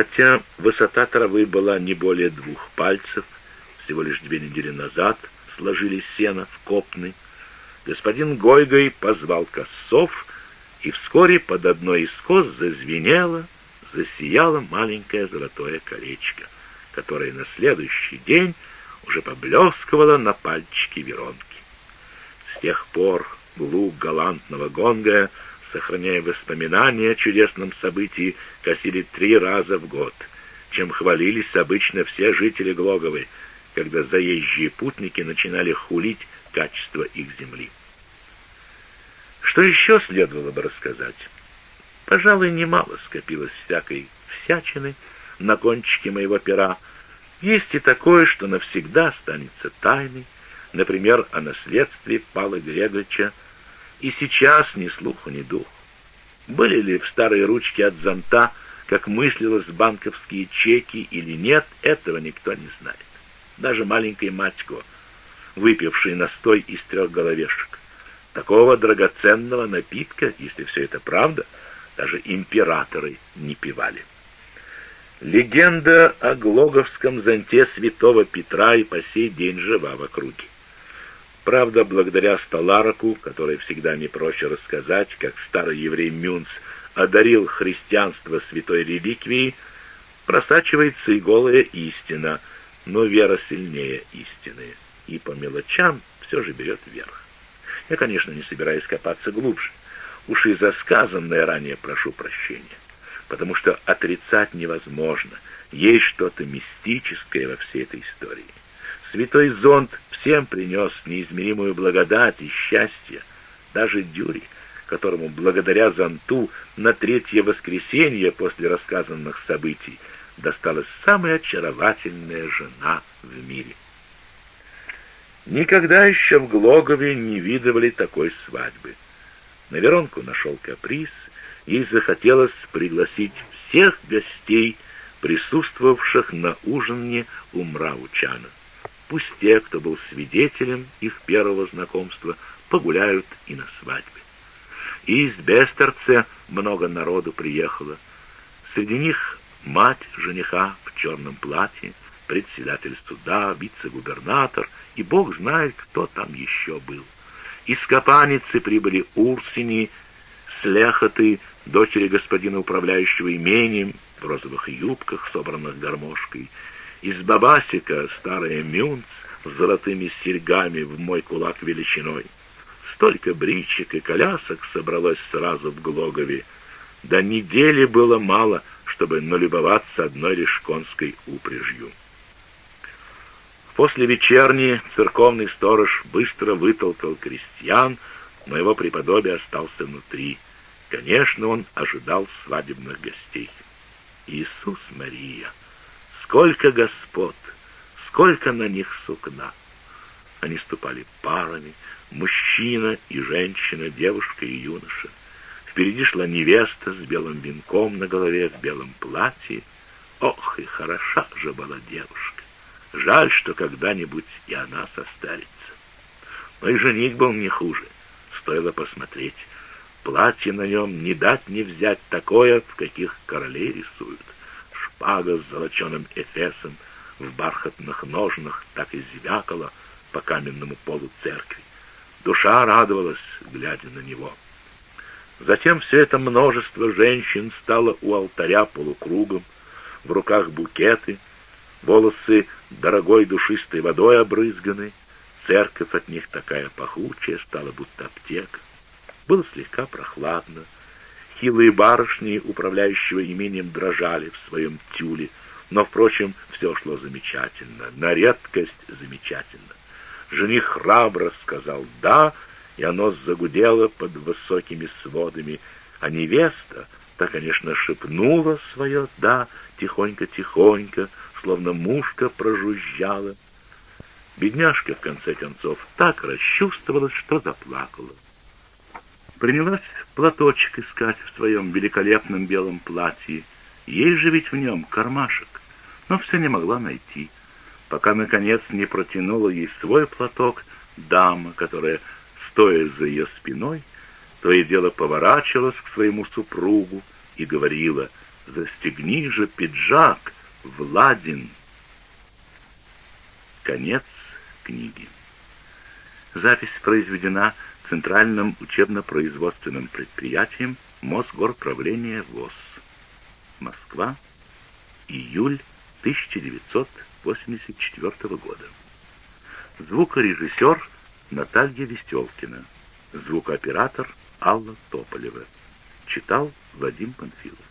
Хотя высота травы была не более двух пальцев, всего лишь две недели назад сложили сено в копны, господин Гойгой позвал косцов, и вскоре под одной из кос зазвенело, засияло маленькое золотое колечко, которое на следующий день уже поблескивало на пальчике Веронки. С тех пор лук галантного гонга, сохраняя воспоминания о чудесном событии, косили три раза в год, чем хвалились обычно все жители Глоговой, когда заезжие путники начинали хулить качество их земли. Что еще следовало бы рассказать? Пожалуй, немало скопилось всякой всячины на кончике моего пера. Есть и такое, что навсегда останется тайной, например, о наследстве Павла Грегорича, и сейчас ни слуху, ни духу. Были ли в старой ручке от зонта, как мыслилось, банковские чеки или нет, этого никто не знает. Даже маленький Матько, выпивший настой из трех головешек. Такого драгоценного напитка, если все это правда, даже императоры не пивали. Легенда о Глоговском зонте святого Петра и по сей день жива в округе. Правда, благодаря Столароку, который всегда не проще рассказать, как старый еврей Мюнц одарил христианство святой реликвией, просачивается и голая истина, но вера сильнее истины, и по мелочам все же берет верх. Я, конечно, не собираюсь копаться глубже. Уж и за сказанное ранее прошу прощения, потому что отрицать невозможно. Есть что-то мистическое во всей этой истории. Святой зонт всем принес неизмеримую благодать и счастье, даже Дюри, которому благодаря зонту на третье воскресенье после рассказанных событий досталась самая очаровательная жена в мире. Никогда еще в Глогове не видывали такой свадьбы. На Веронку нашел каприз, ей захотелось пригласить всех гостей, присутствовавших на ужине у Мраучана. Пусть те, кто был свидетелем их первого знакомства, погуляют и на свадьбе. И из Бестерце много народу приехало. Среди них мать жениха в черном платье, председатель суда, вице-губернатор — и бог знает, кто там еще был. Из Капаницы прибыли Урсини, Слехоты, дочери господина управляющего имением, в розовых юбках, собранных гармошкой. Из Бабасика старая Мюнц с золотыми серьгами в мой кулак величиной. Столько бричек и колясок собралось сразу в Глогове. До недели было мало, чтобы налюбоваться одной лишь конской упряжью. После вечерни церковный сторож быстро вытолкал крестьян, но его преподобие остался внутри. Конечно, он ожидал свадебных гостей. Иисус Мария! Сколько господ! Сколько на них сукна! Они ступали парами, мужчина и женщина, девушка и юноша. Впереди шла невеста с белым венком на голове, в белом платье. Ох, и хороша же была девушка! Жаль, что когда-нибудь и она состарится. Но и жених был не хуже. Стоило посмотреть. Платье на нем не дать не взять такое, в каких королей рисуют. Шпага с золоченым эфесом в бархатных ножнах так и звякала по каменному полу церкви. Душа радовалась, глядя на него. Затем все это множество женщин стало у алтаря полукругом, в руках букеты — волосы дорогой душистой водой обрызганы, церковь от них такая пахучая, стала будто аптека. Было слегка прохладно. Хилые барышни, управляющего имением, дрожали в своем тюле, но, впрочем, все шло замечательно, на редкость замечательно. Жених храбро сказал «да», и оно загудело под высокими сводами, а невеста, та, конечно, шепнула свое «да» тихонько-тихонько, словно мушка прожужжала. Бедняжка, в конце концов, так расчувствовалась, что заплакала. Принялась платочек искать в своем великолепном белом платье. Ей же ведь в нем кармашек, но все не могла найти, пока, наконец, не протянула ей свой платок дама, которая, стоя за ее спиной, то и дело поворачивалась к своему супругу и говорила Застегни же пиджак, Владин. Конец книги. Запись произведена Центральным учебно-производственным предприятием Мосгорправления ВОЗ. Москва, июль 1984 года. Звукорежиссер Наталья Вестелкина. Звукооператор Алла Тополева. Читал Вадим Панфилов.